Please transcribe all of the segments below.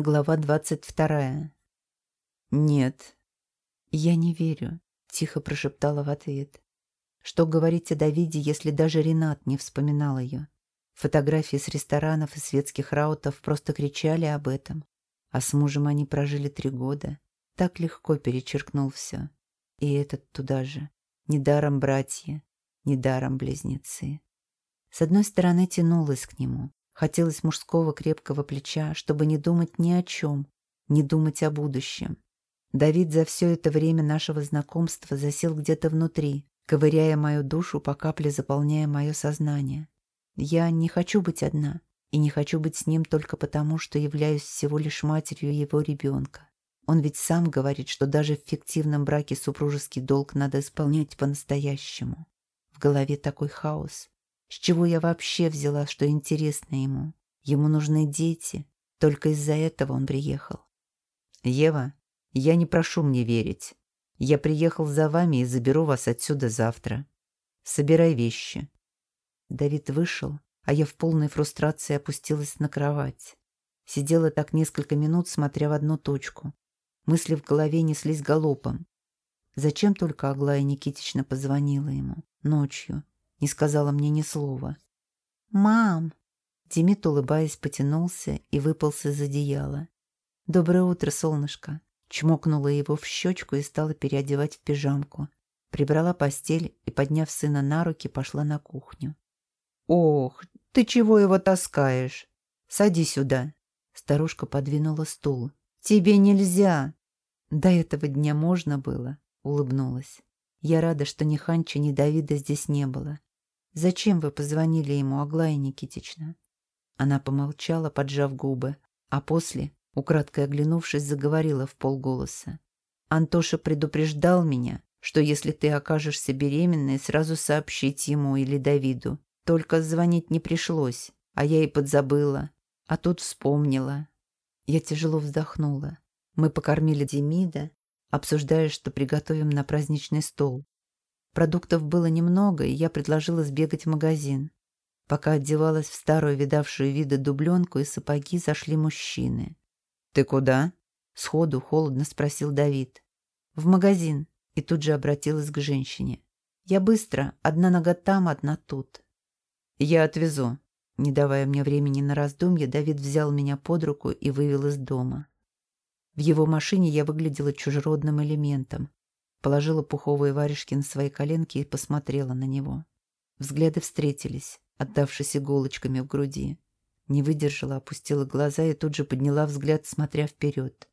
Глава двадцать вторая. «Нет, я не верю», — тихо прошептала в ответ. «Что говорить о Давиде, если даже Ренат не вспоминал ее? Фотографии с ресторанов и светских раутов просто кричали об этом. А с мужем они прожили три года. Так легко перечеркнул все. И этот туда же. Недаром братья, недаром близнецы. С одной стороны тянулась к нему, Хотелось мужского крепкого плеча, чтобы не думать ни о чем, не думать о будущем. Давид за все это время нашего знакомства засел где-то внутри, ковыряя мою душу, по капле заполняя мое сознание. Я не хочу быть одна, и не хочу быть с ним только потому, что являюсь всего лишь матерью его ребенка. Он ведь сам говорит, что даже в фиктивном браке супружеский долг надо исполнять по-настоящему. В голове такой хаос, с чего я вообще взяла, что интересно ему? Ему нужны дети. Только из-за этого он приехал. Ева, я не прошу мне верить. Я приехал за вами и заберу вас отсюда завтра. Собирай вещи. Давид вышел, а я в полной фрустрации опустилась на кровать. Сидела так несколько минут, смотря в одну точку. Мысли в голове неслись галопом. Зачем только Аглая Никитична позвонила ему ночью, не сказала мне ни слова. «Мам!» Демид, улыбаясь, потянулся и выполз из одеяла. «Доброе утро, солнышко!» Чмокнула его в щечку и стала переодевать в пижамку. Прибрала постель и, подняв сына на руки, пошла на кухню. «Ох, ты чего его таскаешь? Сади сюда!» Старушка подвинула стул. «Тебе нельзя!» «До этого дня можно было», — улыбнулась. «Я рада, что ни Ханча, ни Давида здесь не было. Зачем вы позвонили ему, Аглая Никитична?» Она помолчала, поджав губы, а после, украдкой оглянувшись, заговорила в полголоса. «Антоша предупреждал меня, что если ты окажешься беременной, сразу сообщить ему или Давиду. Только звонить не пришлось, а я и подзабыла. А тут вспомнила». Я тяжело вздохнула. Мы покормили Демида, обсуждая, что приготовим на праздничный стол. Продуктов было немного, и я предложила сбегать в магазин. Пока одевалась в старую видавшую виды дубленку и сапоги, зашли мужчины. «Ты куда?» — сходу холодно спросил Давид. «В магазин», и тут же обратилась к женщине. «Я быстро, одна нога там, одна тут». «Я отвезу». Не давая мне времени на раздумье, Давид взял меня под руку и вывел из дома. В его машине я выглядела чужеродным элементом, Положила пуховые варежки на свои коленки и посмотрела на него. Взгляды встретились, отдавшись иголочками в груди. Не выдержала, опустила глаза и тут же подняла взгляд, смотря вперед.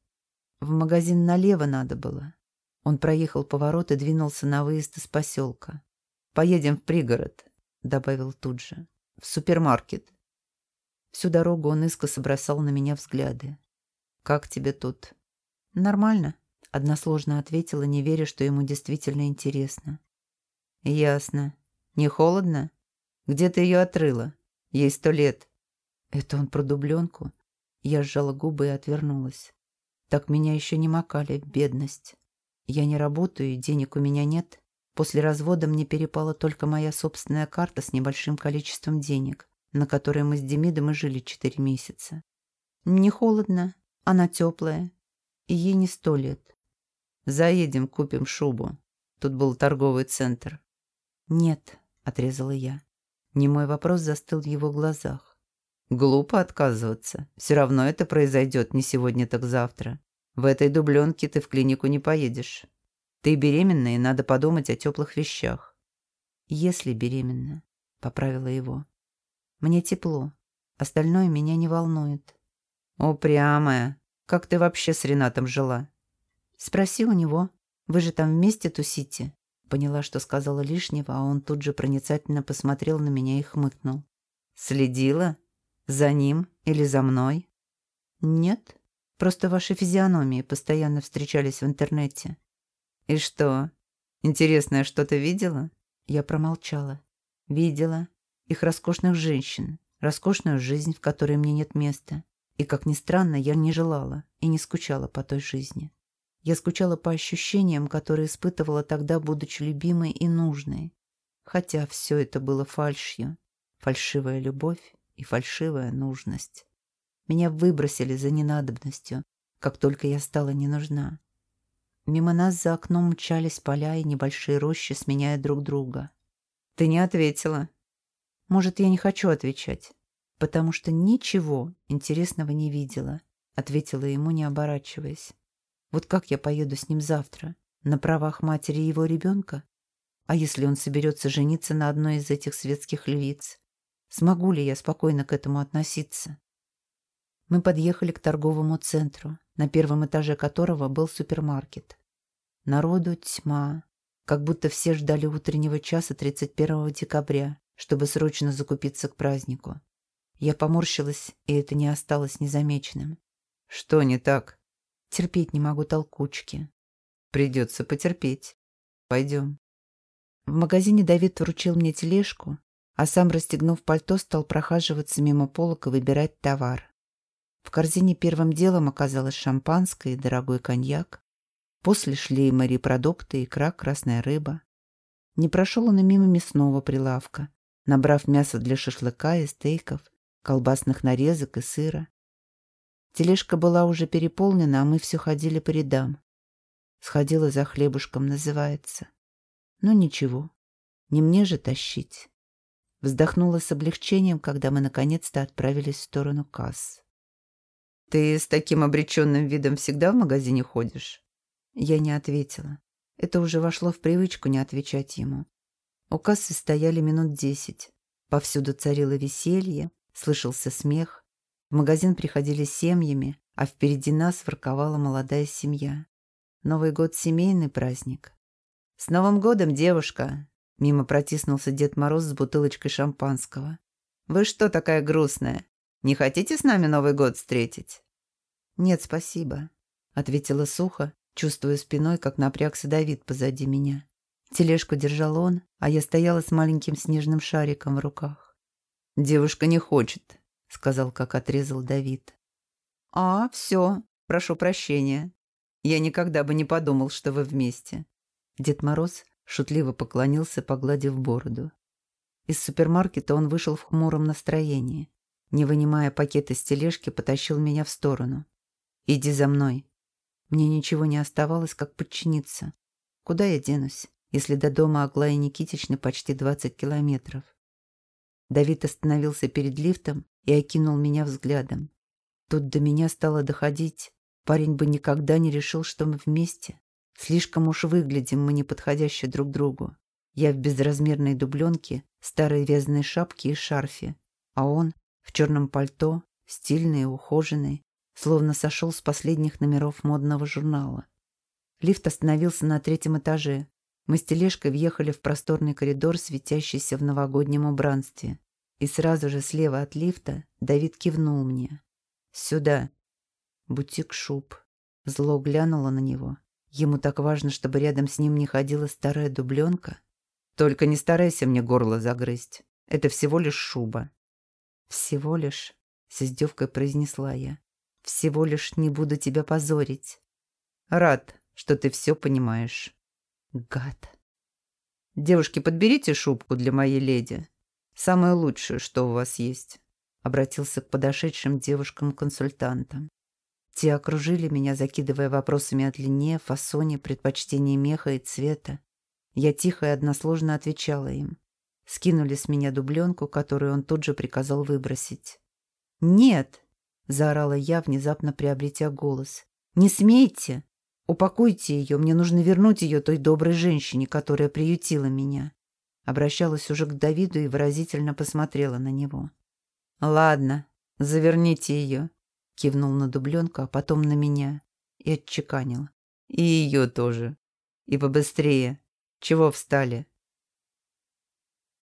В магазин налево надо было. Он проехал поворот и двинулся на выезд из поселка. «Поедем в пригород», — добавил тут же. «В супермаркет». Всю дорогу он искоса бросал на меня взгляды. «Как тебе тут?» «Нормально», Односложно ответила, не веря, что ему действительно интересно. «Ясно. Не холодно? Где ты ее отрыла? Ей сто лет». «Это он про дубленку?» Я сжала губы и отвернулась. «Так меня еще не макали, бедность. Я не работаю, денег у меня нет. После развода мне перепала только моя собственная карта с небольшим количеством денег, на которой мы с Демидом и жили четыре месяца. Не холодно, она теплая, и ей не сто лет. Заедем, купим шубу. Тут был торговый центр. Нет, отрезала я. Не мой вопрос застыл в его глазах. Глупо отказываться. Все равно это произойдет не сегодня, так завтра. В этой дубленке ты в клинику не поедешь. Ты беременна, и надо подумать о теплых вещах. Если беременна, поправила его. Мне тепло. Остальное меня не волнует. Упрямая. Как ты вообще с Ренатом жила? «Спроси у него. Вы же там вместе тусите?» Поняла, что сказала лишнего, а он тут же проницательно посмотрел на меня и хмыкнул. «Следила? За ним или за мной?» «Нет. Просто ваши физиономии постоянно встречались в интернете». «И что? Интересное что-то видела?» Я промолчала. «Видела. Их роскошных женщин, роскошную жизнь, в которой мне нет места. И, как ни странно, я не желала и не скучала по той жизни. Я скучала по ощущениям, которые испытывала тогда, будучи любимой и нужной. Хотя все это было фальшью. Фальшивая любовь и фальшивая нужность. Меня выбросили за ненадобностью, как только я стала не нужна. Мимо нас за окном мчались поля и небольшие рощи, сменяя друг друга. «Ты не ответила». «Может, я не хочу отвечать, потому что ничего интересного не видела», ответила ему, не оборачиваясь. «Вот как я поеду с ним завтра? На правах матери его ребенка? А если он соберется жениться на одной из этих светских львиц? Смогу ли я спокойно к этому относиться?» Мы подъехали к торговому центру, на первом этаже которого был супермаркет. Народу тьма, как будто все ждали утреннего часа 31 декабря, чтобы срочно закупиться к празднику. Я поморщилась, и это не осталось незамеченным. «Что не так?» «Терпеть не могу толкучки». «Придется потерпеть. Пойдем». В магазине Давид вручил мне тележку, а сам, расстегнув пальто, стал прохаживаться мимо полок и выбирать товар. В корзине первым делом оказалось шампанское и дорогой коньяк. После шли морепродукты, икра, красная рыба. Не прошел он и мимо мясного прилавка, набрав мясо для шашлыка и стейков, колбасных нарезок и сыра. Тележка была уже переполнена, а мы все ходили по рядам. Сходила за хлебушком, называется. Ну ничего, не мне же тащить. Вздохнула с облегчением, когда мы наконец-то отправились в сторону касс. «Ты с таким обреченным видом всегда в магазине ходишь?» Я не ответила. Это уже вошло в привычку не отвечать ему. У кассы стояли минут десять. Повсюду царило веселье, слышался смех. В магазин приходили семьями, а впереди нас ворковала молодая семья. Новый год — семейный праздник. «С Новым годом, девушка!» Мимо протиснулся Дед Мороз с бутылочкой шампанского. «Вы что такая грустная? Не хотите с нами Новый год встретить?» «Нет, спасибо», — ответила сухо, чувствуя спиной, как напрягся Давид позади меня. Тележку держал он, а я стояла с маленьким снежным шариком в руках. «Девушка не хочет», — сказал, как отрезал Давид. «А, все, прошу прощения. Я никогда бы не подумал, что вы вместе». Дед Мороз шутливо поклонился, погладив бороду. Из супермаркета он вышел в хмуром настроении не вынимая пакет из тележки, потащил меня в сторону. «Иди за мной». Мне ничего не оставалось, как подчиниться. Куда я денусь, если до дома Аглаи Никитичны почти 20 километров? Давид остановился перед лифтом и окинул меня взглядом. Тут до меня стало доходить. Парень бы никогда не решил, что мы вместе. Слишком уж выглядим мы неподходящие друг другу. Я в безразмерной дубленке, старой вязаной шапке и шарфе, а он в черном пальто, стильный и ухоженный, словно сошел с последних номеров модного журнала. Лифт остановился на третьем этаже. Мы с тележкой въехали в просторный коридор, светящийся в новогоднем убранстве. И сразу же слева от лифта Давид кивнул мне. «Сюда». Бутик шуб. Зло глянуло на него. Ему так важно, чтобы рядом с ним не ходила старая дубленка. «Только не старайся мне горло загрызть. Это всего лишь шуба. «Всего лишь», — с издевкой произнесла я, — «всего лишь не буду тебя позорить». «Рад, что ты все понимаешь». «Гад». «Девушки, подберите шубку для моей леди. Самое лучшее, что у вас есть», — обратился к подошедшим девушкам-консультантам. Те окружили меня, закидывая вопросами о длине, фасоне, предпочтении меха и цвета. Я тихо и односложно отвечала им. Скинули с меня дубленку, которую он тут же приказал выбросить. «Нет!» — заорала я, внезапно приобретя голос. «Не смейте! Упакуйте ее, мне нужно вернуть ее той доброй женщине, которая приютила меня». Обращалась уже к Давиду и выразительно посмотрела на него. «Ладно, заверните ее», — кивнул на дубленку, а потом на меня и отчеканил. «И ее тоже. И побыстрее. Чего встали?»